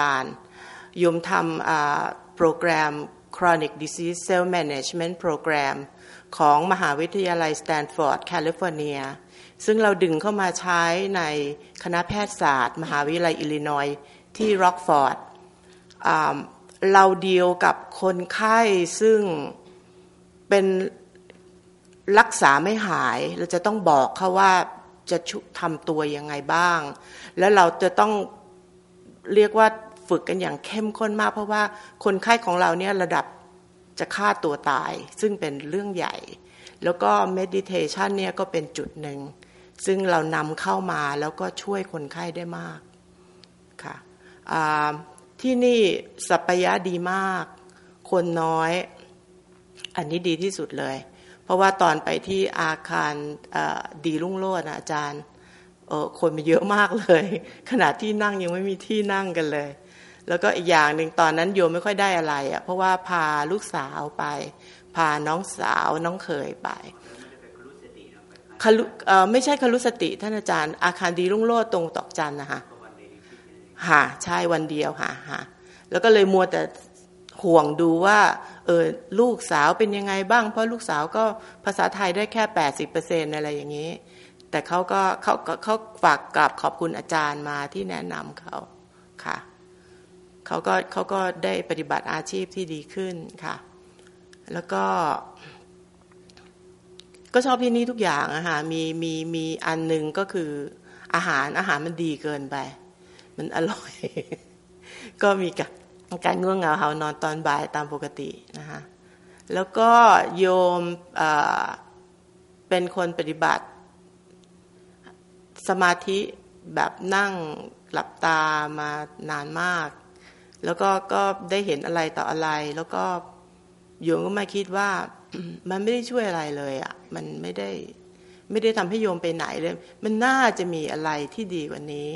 การอบรมทำโปรแกรม Chronic Disease Self Management Program ของมหาวิทยาลัยสแตนฟอร์ดแคลิฟอร์เนีย ซึ่งเราดึงเข้ามาใช้ในคณะแพทยศาสตร์ มหาวิทยาลัยอิลลินอยที่ร็อกฟอร์ดเราเดียวกับคนไข้ซึ่งเป็นรักษาไม่หาย เราจะต้องบอกเขาว่าจะทำตัวยังไงบ้าง แล้วเราจะต้องเรียกว่า ฝึกกันอย่างเข้มข้นมาก เพราะว่าคนไข้ของเราเนี่ยระดับจะฆ่าตัวตาย ซึ่งเป็นเรื่องใหญ่ แล้วก็เมดิเทชันเนี่ยก็เป็นจุดหนึ่ง ซึ่งเรานำเข้ามาแล้วก็ช่วยคนไข้ได้มากค่ะที่นี่สัปยะดีมาก คนน้อย อันนี้ดีที่สุดเลย เพราะว่าตอนไปที่อาคารดีรุ่งโรจน์อาจารย์คนมาเยอะมากเลย ขณะที่นั่งยังไม่มีที่นั่งกันเลย แล้วก็อีกอย่างหนึ่งตอนนั้นโยมไม่ค่อยได้อะไรอะ่ะเพราะว่าพาลูกสาวไป พาน้องสาวน้องเขยไปคลุไม่ใช่คลุสติท่านอาจารย์ อาคารดีรุ่งโรจน์ตรงตอกจันนะคะฮะใช่วันเดียวค่ะฮะแล้วก็เลยมัวแต่ห่วงดูว่าเออลูกสาวเป็นยังไงบ้าง เพราะลูกสาวก็ภาษาไทยได้แค่แปดสิบเปอร์เซ็นอะไรอย่างนี้ แต่เขาก็เขาเขาฝากกราบขอบคุณอาจารย์มาที่แนะนำเขาค่ะ เขาก็เขาก็ได้ปฏิบัติอาชีพที่ดีขึ้นค่ะ แล้วก็ ก็ชอบที่นี่ทุกอย่างอะค่ะมีมีมีอันหนึ่งก็คืออาหารอาหารมันดีเกินไป มันอร่อย ก็มีการการง่วงเหงาเหานอนตอนบ่ายตามปกตินะคะแล้วก็โยมเป็นคนปฏิบัติ สมาธิแบบนั่งหลับตามานานมาก แล้วก็ก็ได้เห็นอะไรต่ออะไร แล้วก็โยมก็มาคิดว่ามันไม่ได้ช่วยอะไรเลยอะ่ะ มันไม่ได้ไม่ได้ทำให้โยมไปไหนเลย มันน่าจะมีอะไรที่ดีกว่านี้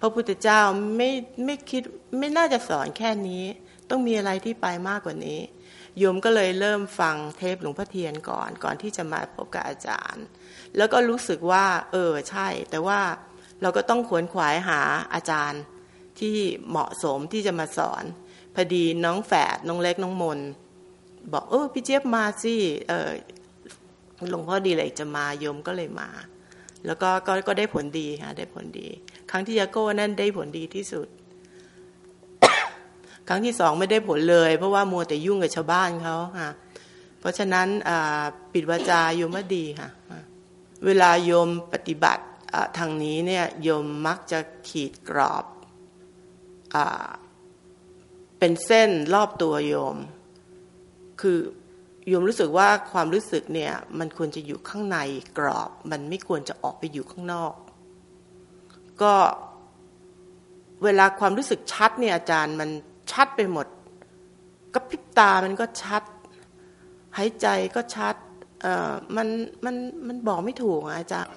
พระพุทธเจ้าไม่ไม่คิดไม่น่าจะสอนแค่นี้ ต้องมีอะไรที่ไปมากกว่านี้ โยมก็เลยเริ่มฟังเทปหลวงพ่อเทียนก่อน ก่อนที่จะมาพบกับอาจารย์ แล้วก็รู้สึกว่า เออใช่ แต่ว่าเราก็ต้องขวนขวายหาอาจารย์ ที่เหมาะสมที่จะมาสอนพอดีน้องแฝดน้องเล็กน้องมน บอกเออพี่เจี๊ยบมาสิเออหลวงพ่อดีเลยจะมาโยมก็เลยมา แล้วก็ก็ก็ได้ผลดีค่ะได้ผลดี ครั้งที่ยาโก้นั่นได้ผลดีที่สุด ครั้งที่สองไม่ได้ผลเลย เพราะว่ามัวแต่ยุ่งกับชาวบ้านเขาค่ะเพราะฉะนั้นปิดวาจาโยมดีค่ะเวลาโยมปฏิบัติทางนี้เนี่ยโยมมักจะขีดกรอบ เป็นเส้นรอบตัวโยม คือโยมรู้สึกว่าความรู้สึกเนี่ย มันควรจะอยู่ข้างในกรอบ มันไม่ควรจะออกไปอยู่ข้างนอก ก็เวลาความรู้สึกชัดเนี่ยอาจารย์มันชัดไปหมดกระพริบตามันก็ชัด หายใจก็ชัด เอ่อมันมันมันบอกไม่ถูกอาจารย์